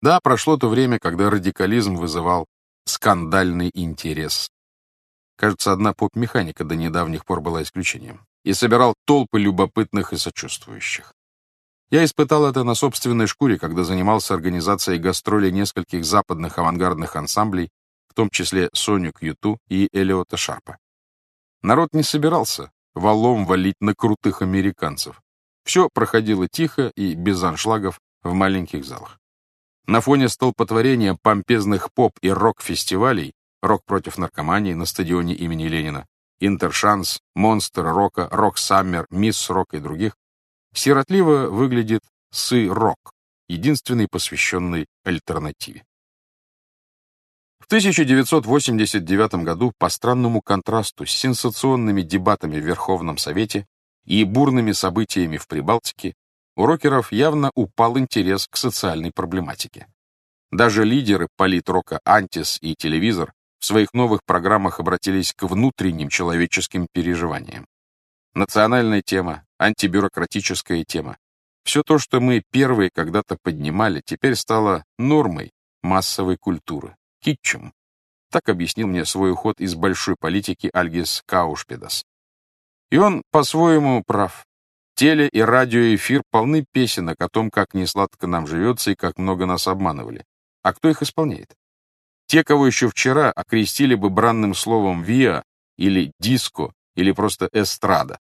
Да, прошло то время, когда радикализм вызывал скандальный интерес. Кажется, одна поп-механика до недавних пор была исключением. И собирал толпы любопытных и сочувствующих. Я испытал это на собственной шкуре, когда занимался организацией гастролей нескольких западных авангардных ансамблей, в том числе Соню Кьюту и Элиота Шарпа. Народ не собирался валом валить на крутых американцев. Все проходило тихо и без аншлагов в маленьких залах. На фоне столпотворения помпезных поп- и рок-фестивалей «Рок против наркомании» на стадионе имени Ленина, «Интершанс», «Монстр рока», «Рок Саммер», «Мисс Рок» и других, сиротливо выглядит «Сы Рок», единственный посвященный альтернативе. В 1989 году по странному контрасту с сенсационными дебатами в Верховном Совете и бурными событиями в Прибалтике у рокеров явно упал интерес к социальной проблематике. Даже лидеры политрока «Антис» и «Телевизор» в своих новых программах обратились к внутренним человеческим переживаниям. Национальная тема, антибюрократическая тема. Все то, что мы первые когда-то поднимали, теперь стало нормой массовой культуры, китчем. Так объяснил мне свой уход из большой политики Альгис Каушпедас. И он по-своему прав. Теле- и радиоэфир полны песенок о том, как несладко нам живется и как много нас обманывали. А кто их исполняет? Те, кого еще вчера окрестили бы бранным словом «виа» или «диско» или просто «эстрада».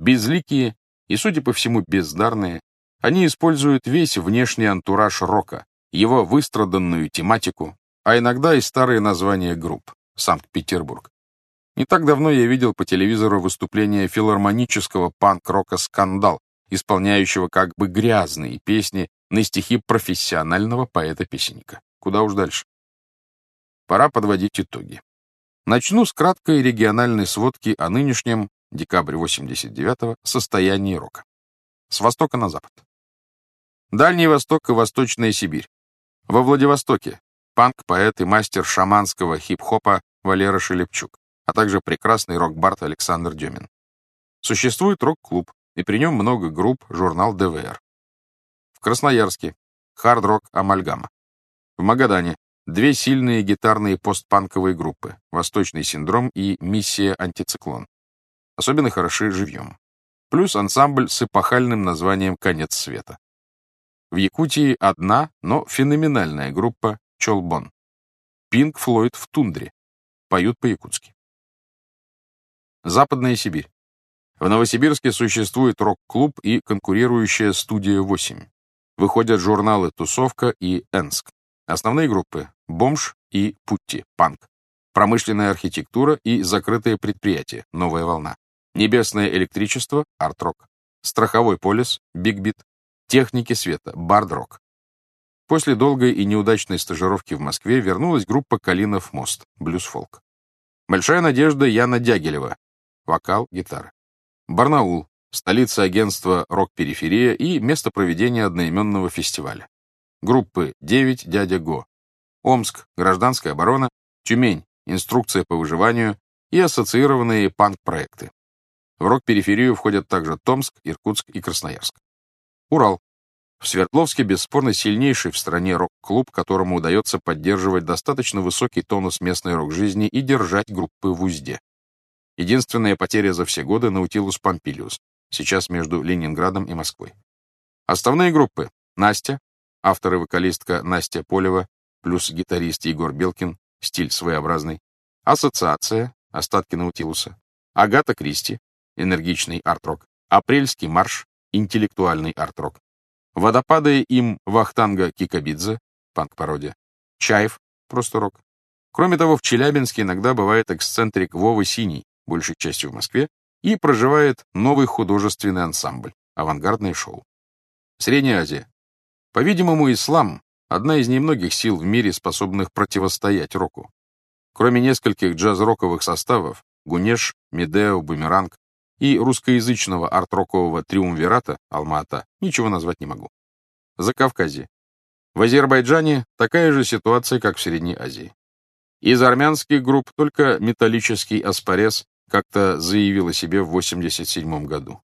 Безликие и, судя по всему, бездарные, они используют весь внешний антураж рока, его выстраданную тематику, а иногда и старые названия групп «Санкт-Петербург». Не так давно я видел по телевизору выступление филармонического панк-рока «Скандал», исполняющего как бы грязные песни на стихи профессионального поэта-песенника. Куда уж дальше. Пора подводить итоги. Начну с краткой региональной сводки о нынешнем, декабрь 89-го, состоянии рока. С востока на запад. Дальний Восток и Восточная Сибирь. Во Владивостоке панк, поэт и мастер шаманского хип-хопа Валера Шелепчук а также прекрасный рок-бард Александр Демин. Существует рок-клуб, и при нем много групп, журнал ДВР. В Красноярске хард-рок «Амальгама». В Магадане две сильные гитарные постпанковые группы «Восточный синдром» и «Миссия антициклон». Особенно хороши живьем. Плюс ансамбль с эпохальным названием «Конец света». В Якутии одна, но феноменальная группа «Чолбон». Пинк Флойд в тундре. Поют по-якутски. Западная Сибирь. В Новосибирске существует рок-клуб и конкурирующая студия 8. Выходят журналы «Тусовка» и «Энск». Основные группы — «Бомж» и «Путти» — «Панк». Промышленная архитектура и закрытые предприятия — «Новая волна». Небесное электричество — «Арт-рок». Страховой полис — «Биг-бит». Техники света — «Бард-рок». После долгой и неудачной стажировки в Москве вернулась группа «Калинов мост» — «Блюз-фолк». Большая надежда Яна Дягилева, вокал, гитара. Барнаул, столица агентства «Рок-периферия» и место проведения одноименного фестиваля. Группы «9. Дядя Го». Омск, гражданская оборона, Тюмень, инструкция по выживанию и ассоциированные панк-проекты. В рок-периферию входят также Томск, Иркутск и Красноярск. Урал. В Свердловске бесспорно сильнейший в стране рок-клуб, которому удается поддерживать достаточно высокий тонус местной рок-жизни и держать группы в узде. Единственная потеря за все годы — Наутилус Помпилиус, сейчас между Ленинградом и Москвой. Основные группы — Настя, автор и вокалистка Настя Полева, плюс гитарист Егор Белкин, стиль своеобразный, Ассоциация, остатки Наутилуса, Агата Кристи, энергичный арт-рок, Апрельский марш, интеллектуальный арт-рок, Водопады им Вахтанга Кикабидзе, панк-пародия, Чаев, просто рок. Кроме того, в Челябинске иногда бывает эксцентрик Вова Синий, большей частью в Москве, и проживает новый художественный ансамбль, авангардное шоу. Средняя Азия. По-видимому, ислам — одна из немногих сил в мире, способных противостоять року. Кроме нескольких джаз-роковых составов — Гунеш, Медео, Бумеранг и русскоязычного арт-рокового триумвирата Алма-Ата ничего назвать не могу. Закавказье. В Азербайджане такая же ситуация, как в Средней Азии. Из армянских групп только металлический Аспарес как-то заявил о себе в 87 году.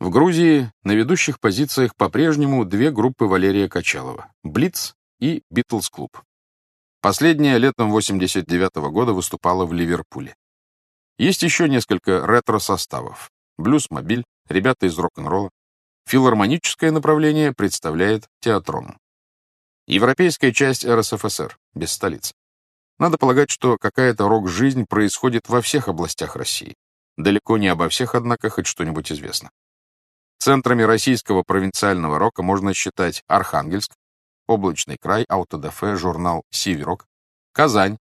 В Грузии на ведущих позициях по-прежнему две группы Валерия Качалова — «Блиц» и Битлз-клуб. Последняя летом 89 -го года выступала в Ливерпуле. Есть еще несколько ретро-составов. Блюз-мобиль, ребята из рок-н-ролла. Филармоническое направление представляет театрон. Европейская часть РСФСР, без столицы. Надо полагать, что какая-то рок-жизнь происходит во всех областях России. Далеко не обо всех, однако, хоть что-нибудь известно. Центрами российского провинциального рока можно считать Архангельск, Облачный край, Аутодафе, журнал «Сиверок», Казань,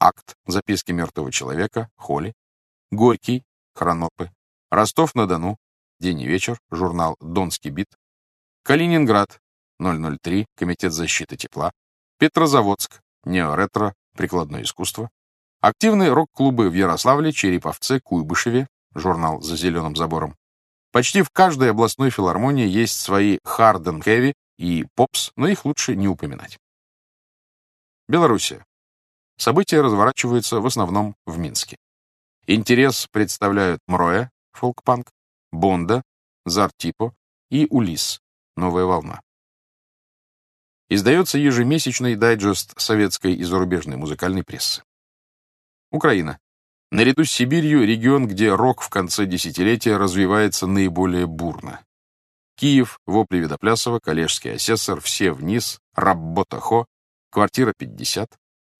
Акт, записки мертвого человека, Холи, Горький, Хронопы, Ростов-на-Дону, День и вечер, журнал «Донский бит», Калининград, 003, Комитет защиты тепла, Петрозаводск, Неоретро, Прикладное искусство, активные рок-клубы в Ярославле, Череповце, Куйбышеве, журнал «За зеленым забором». Почти в каждой областной филармонии есть свои Харден Хэви и Попс, но их лучше не упоминать. Белоруссия. События разворачиваются в основном в Минске. Интерес представляют Мроя, фолк-панк, Бонда, Зартипо и Улис, новая волна. Издается ежемесячный дайджест советской и зарубежной музыкальной прессы. Украина. Наряду с Сибирью регион, где рок в конце десятилетия развивается наиболее бурно. Киев, Вопли Видоплясова, Коллежский асессор, Все вниз, Работа Хо, Квартира 50,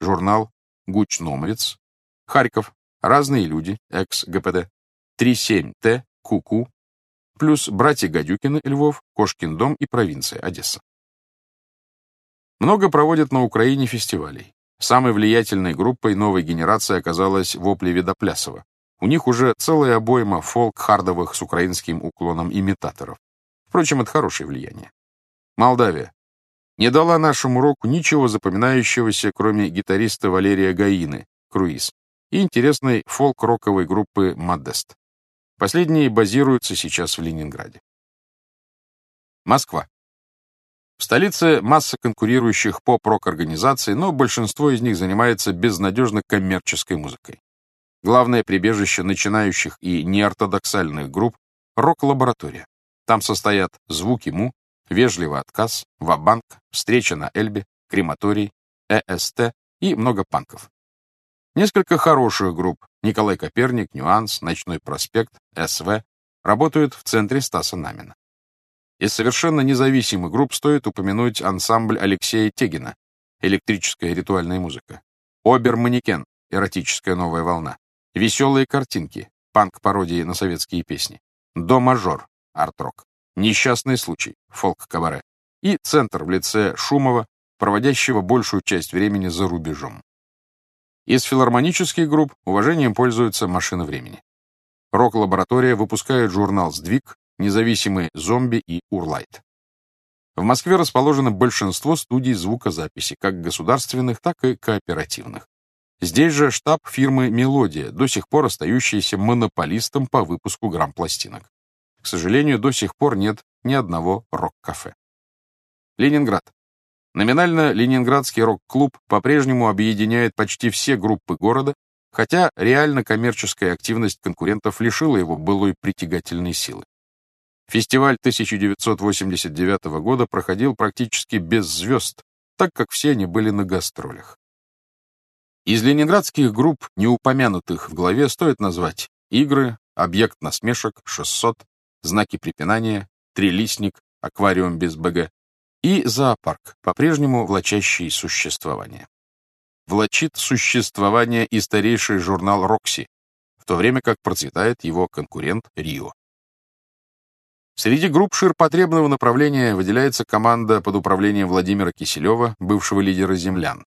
журнал Гуч Номрец, Харьков, Разные люди, экс-ГПД, 37Т, Куку, плюс братья Гадюкины, Львов, Кошкин дом и провинция, Одесса. Много проводят на Украине фестивалей. Самой влиятельной группой новой генерации оказалась Вопли Видоплясова. У них уже целая обойма фолк-хардовых с украинским уклоном имитаторов. Впрочем, это хорошее влияние. Молдавия. Не дала нашему року ничего запоминающегося, кроме гитариста Валерия Гаины, Круиз, и интересной фолк-роковой группы «Модест». Последние базируются сейчас в Ленинграде. Москва. В столице масса конкурирующих поп-рок-организаций, но большинство из них занимается безнадежно коммерческой музыкой. Главное прибежище начинающих и неортодоксальных групп — рок-лаборатория. Там состоят звуки му, вежливый отказ, вабанк, встреча на Эльбе, крематорий, ЭСТ и много панков. Несколько хороших групп Николай Коперник, Нюанс, Ночной проспект, СВ работают в центре Стаса Намина. Из совершенно независимых групп стоит упомянуть ансамбль Алексея Тегина «Электрическая ритуальная музыка», «Обер-манекен» «Эротическая новая волна», «Веселые картинки» панк-пародии на советские песни, «До-мажор» арт-рок, «Несчастный случай» фолк-кабаре и «Центр» в лице Шумова, проводящего большую часть времени за рубежом. Из филармонических групп уважением пользуются «Машина времени». Рок-лаборатория выпускает журнал «Сдвиг», «Независимый зомби» и «Урлайт». В Москве расположено большинство студий звукозаписи, как государственных, так и кооперативных. Здесь же штаб фирмы «Мелодия», до сих пор остающийся монополистом по выпуску грамм-пластинок. К сожалению, до сих пор нет ни одного рок-кафе. Ленинград. Номинально Ленинградский рок-клуб по-прежнему объединяет почти все группы города, хотя реально коммерческая активность конкурентов лишила его былой притягательной силы. Фестиваль 1989 года проходил практически без звезд, так как все они были на гастролях. Из ленинградских групп, не упомянутых в главе, стоит назвать «Игры», «Объект насмешек», «600», знаки препинания, трилистник, аквариум без БГ и зоопарк, по-прежнему влачащий существование. Влачит существование и старейший журнал «Рокси», в то время как процветает его конкурент «Рио». Среди групп ширпотребного направления выделяется команда под управлением Владимира Киселева, бывшего лидера «Землян».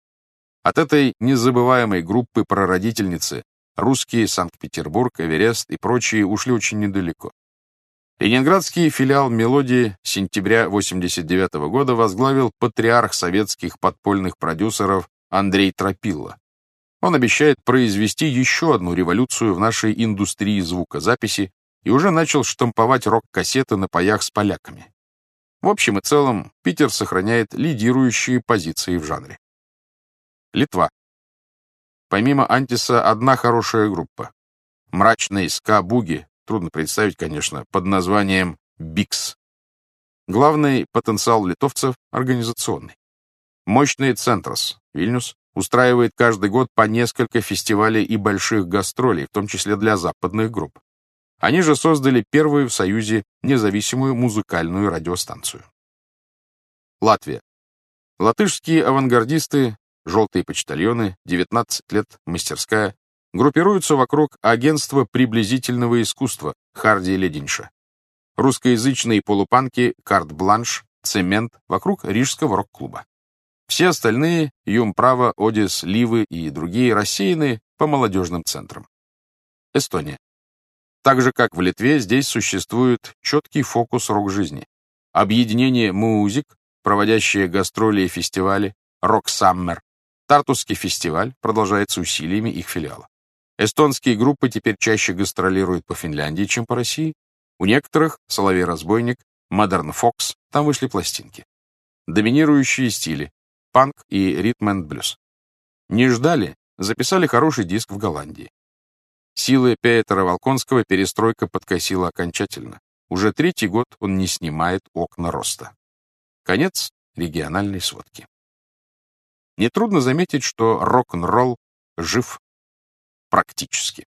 От этой незабываемой группы прародительницы русские Санкт-Петербург, Эверест и прочие ушли очень недалеко. Ленинградский филиал «Мелодии» сентября 1989 года возглавил патриарх советских подпольных продюсеров Андрей Тропилла. Он обещает произвести еще одну революцию в нашей индустрии звукозаписи и уже начал штамповать рок-кассеты на паях с поляками. В общем и целом, Питер сохраняет лидирующие позиции в жанре. Литва. Помимо Антиса, одна хорошая группа. Мрачный ска-буги Трудно представить, конечно, под названием БИКС. Главный потенциал литовцев — организационный. Мощный Центрос, Вильнюс, устраивает каждый год по несколько фестивалей и больших гастролей, в том числе для западных групп. Они же создали первую в Союзе независимую музыкальную радиостанцию. Латвия. Латышские авангардисты, желтые почтальоны, 19 лет, мастерская, группируются вокруг агентства приблизительного искусства Харди Лединша. Русскоязычные полупанки «Карт-бланш», «Цемент» вокруг Рижского рок-клуба. Все остальные — Юмправа, Одис, Ливы и другие — рассеяны по молодежным центрам. Эстония. Так же, как в Литве, здесь существует четкий фокус рок-жизни. Объединение «Музик», проводящее гастроли и фестивали, «Рок Саммер», Тартусский фестиваль продолжается усилиями их филиала. Эстонские группы теперь чаще гастролируют по Финляндии, чем по России. У некоторых — «Соловей-разбойник», «Модерн Фокс» — там вышли пластинки. Доминирующие стили — панк и ритм-энд-блюз. Не ждали, записали хороший диск в Голландии. Силы Петера Волконского перестройка подкосила окончательно. Уже третий год он не снимает окна роста. Конец региональной сводки. Нетрудно заметить, что рок-н-ролл жив практически.